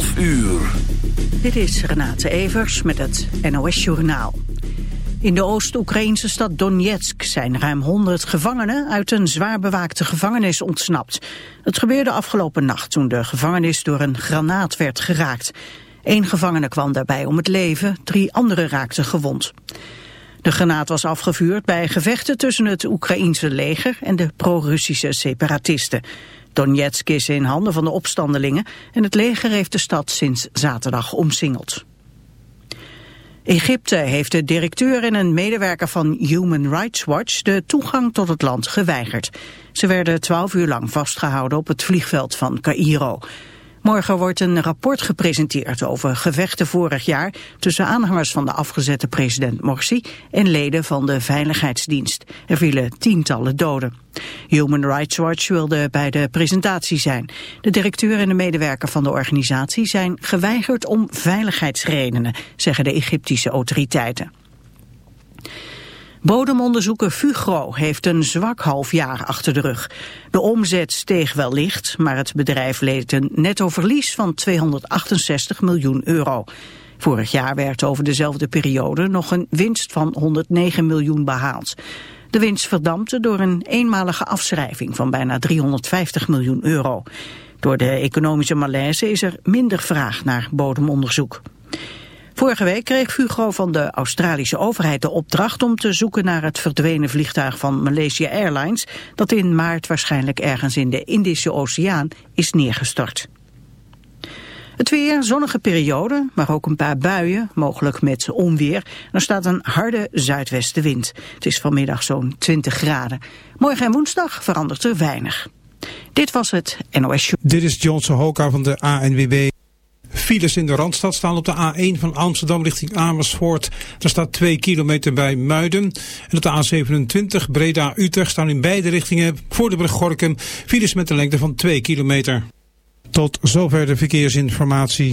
12 uur. Dit is Renate Evers met het NOS Journaal. In de Oost-Oekraïnse stad Donetsk zijn ruim 100 gevangenen uit een zwaar bewaakte gevangenis ontsnapt. Het gebeurde afgelopen nacht toen de gevangenis door een granaat werd geraakt. Eén gevangene kwam daarbij om het leven, drie anderen raakten gewond. De granaat was afgevuurd bij gevechten tussen het Oekraïense leger en de pro-Russische separatisten. Donetsk is in handen van de opstandelingen en het leger heeft de stad sinds zaterdag omsingeld. Egypte heeft de directeur en een medewerker van Human Rights Watch de toegang tot het land geweigerd. Ze werden twaalf uur lang vastgehouden op het vliegveld van Cairo. Morgen wordt een rapport gepresenteerd over gevechten vorig jaar tussen aanhangers van de afgezette president Morsi en leden van de Veiligheidsdienst. Er vielen tientallen doden. Human Rights Watch wilde bij de presentatie zijn. De directeur en de medewerker van de organisatie zijn geweigerd om veiligheidsredenen, zeggen de Egyptische autoriteiten. Bodemonderzoeker Fugro heeft een zwak half jaar achter de rug. De omzet steeg wel licht, maar het bedrijf leed een netto verlies van 268 miljoen euro. Vorig jaar werd over dezelfde periode nog een winst van 109 miljoen behaald. De winst verdampte door een eenmalige afschrijving van bijna 350 miljoen euro. Door de economische malaise is er minder vraag naar bodemonderzoek. Vorige week kreeg Fugro van de Australische overheid de opdracht om te zoeken naar het verdwenen vliegtuig van Malaysia Airlines dat in maart waarschijnlijk ergens in de Indische Oceaan is neergestort. Het weer, zonnige periode, maar ook een paar buien, mogelijk met onweer. Er staat een harde zuidwestenwind. Het is vanmiddag zo'n 20 graden. Morgen en woensdag verandert er weinig. Dit was het NOS Show. Dit is Johnson Hoka van de ANWB. Files in de Randstad staan op de A1 van Amsterdam richting Amersfoort. Er staat 2 kilometer bij Muiden. En op de A27 Breda-Utrecht staan in beide richtingen voor de brug Gorkum files met een lengte van 2 kilometer. Tot zover de verkeersinformatie.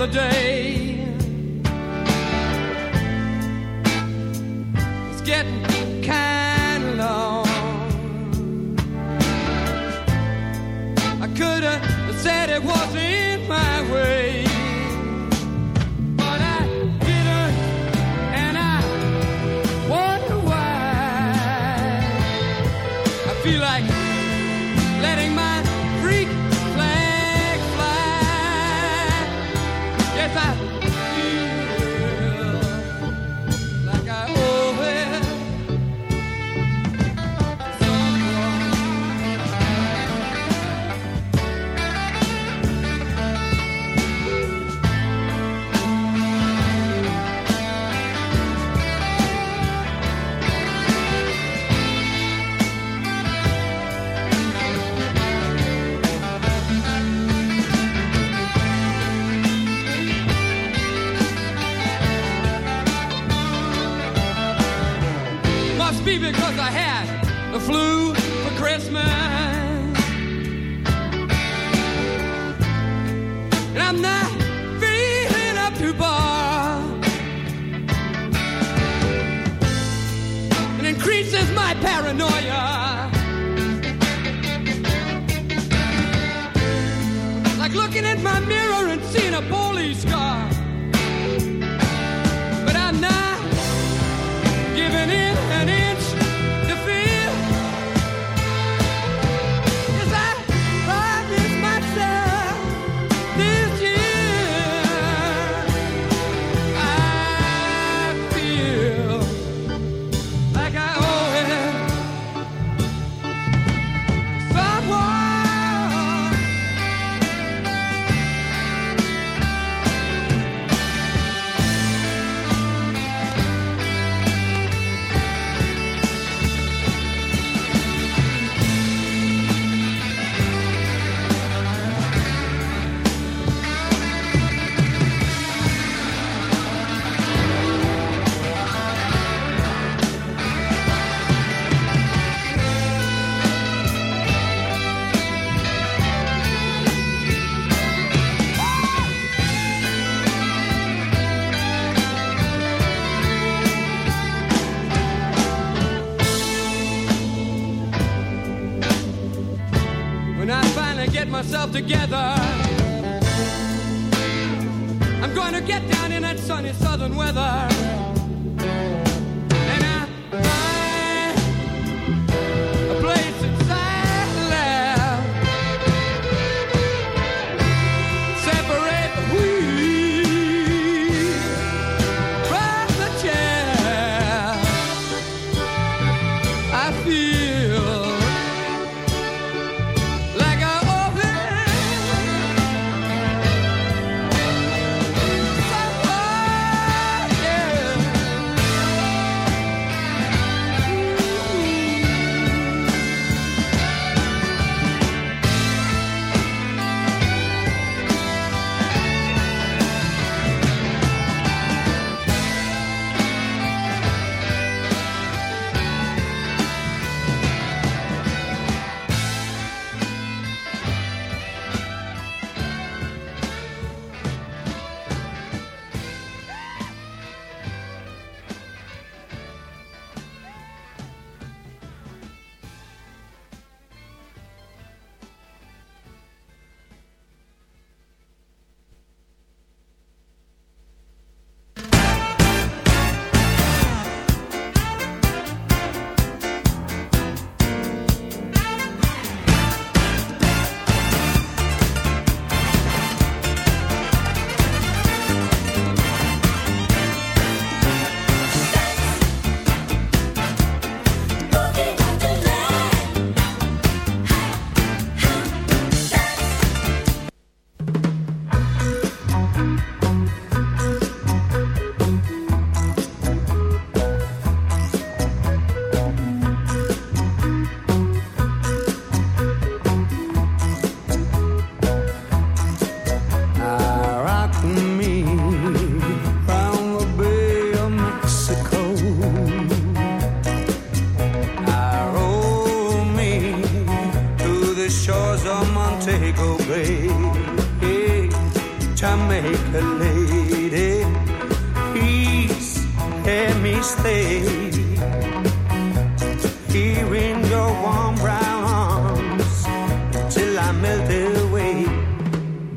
another day.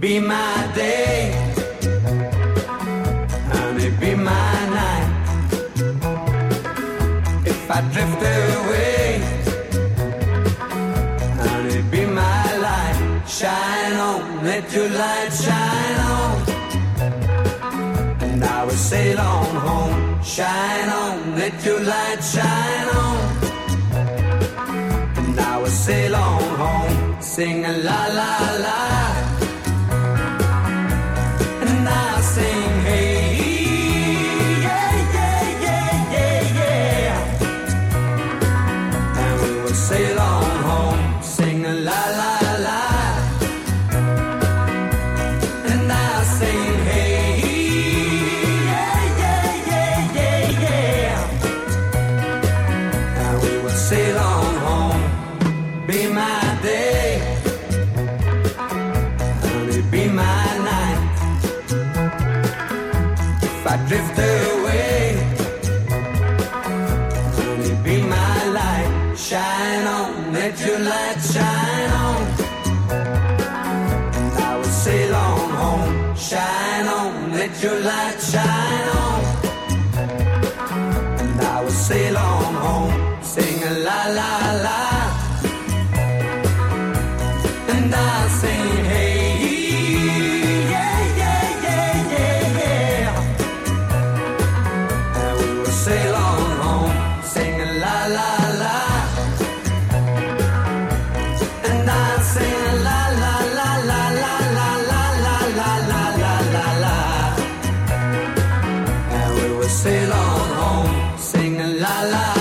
Be my day, honey, be my night. If I drift away, honey, be my light. Shine on, let your light shine on. And I will sail on home. Shine on, let your light shine on. And I will sail on home. Sing a la la. sail on home, singing la la.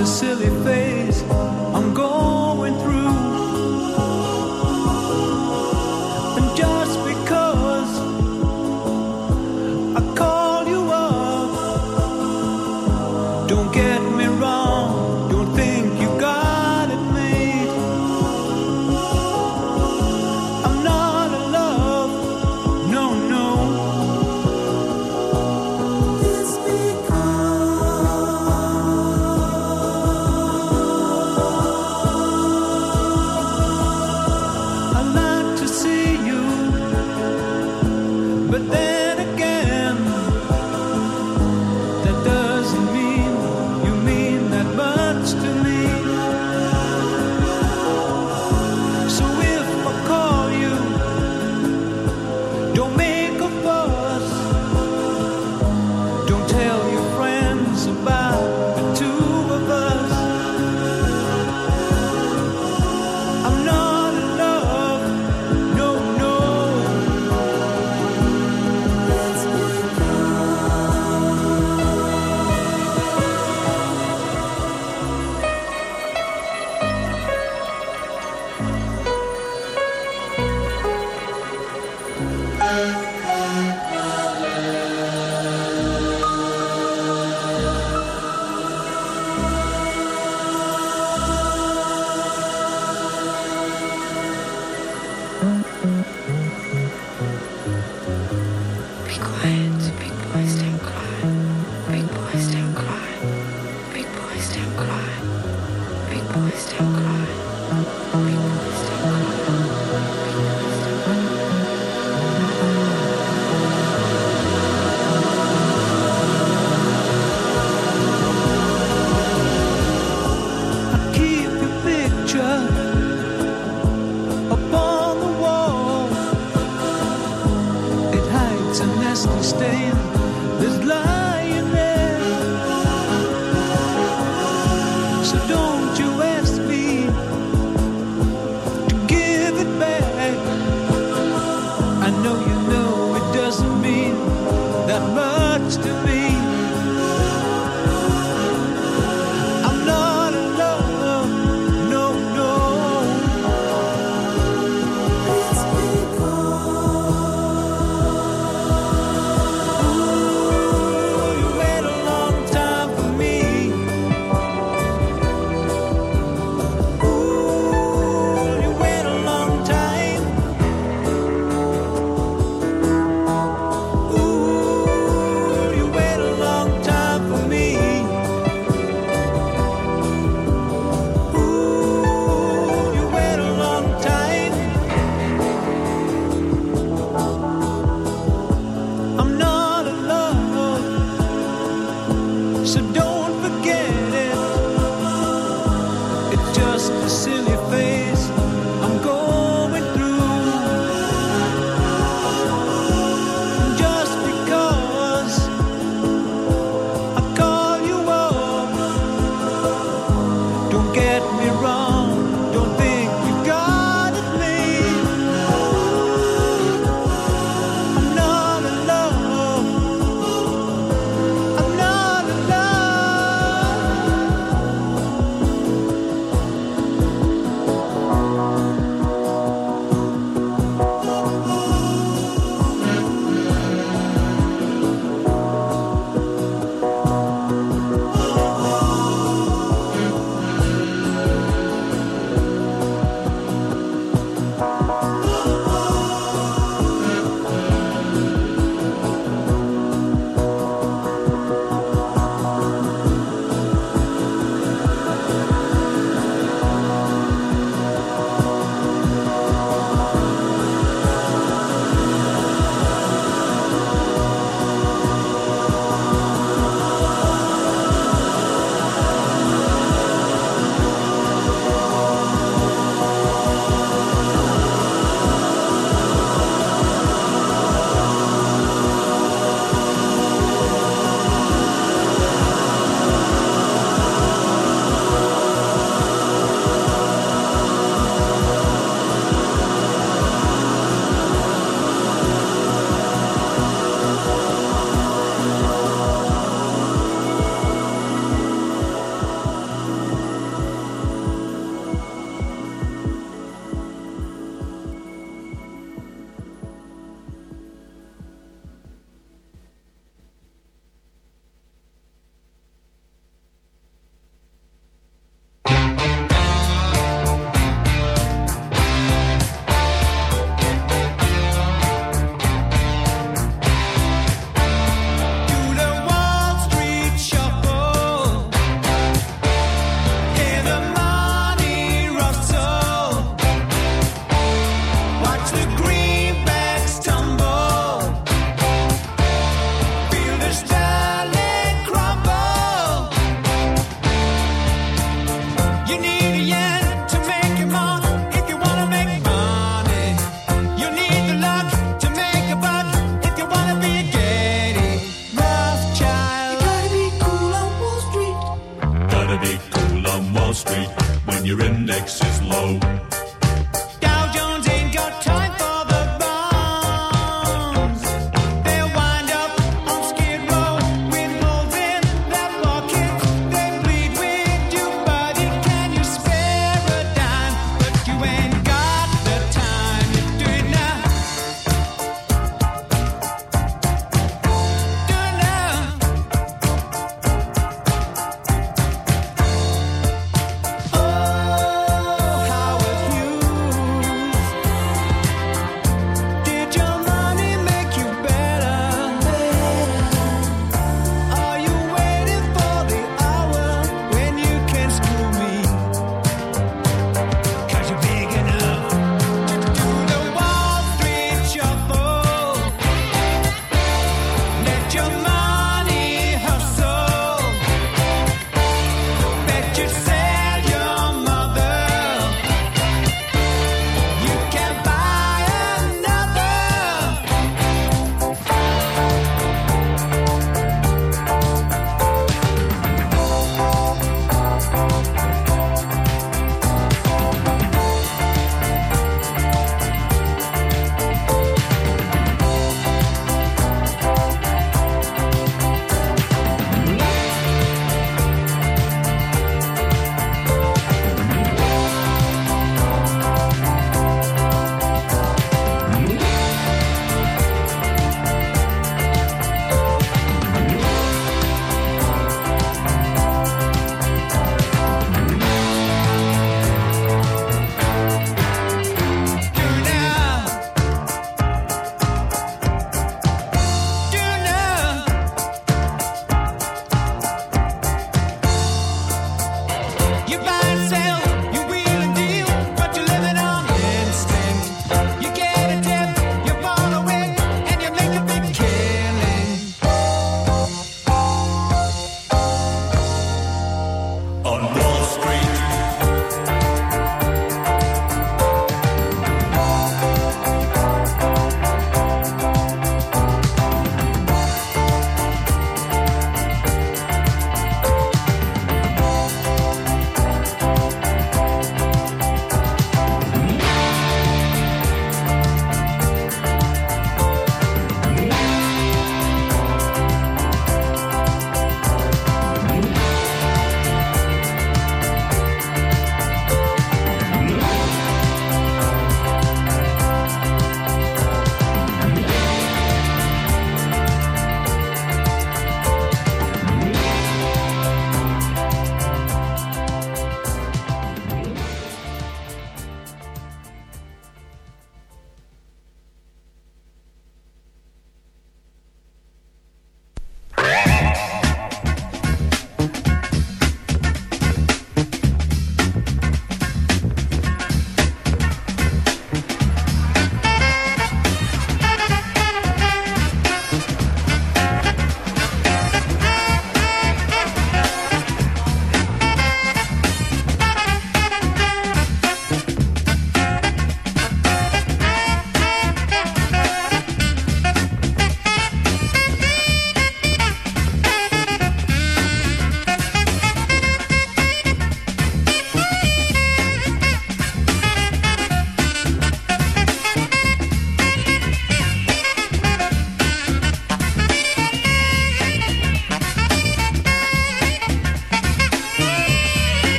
the city.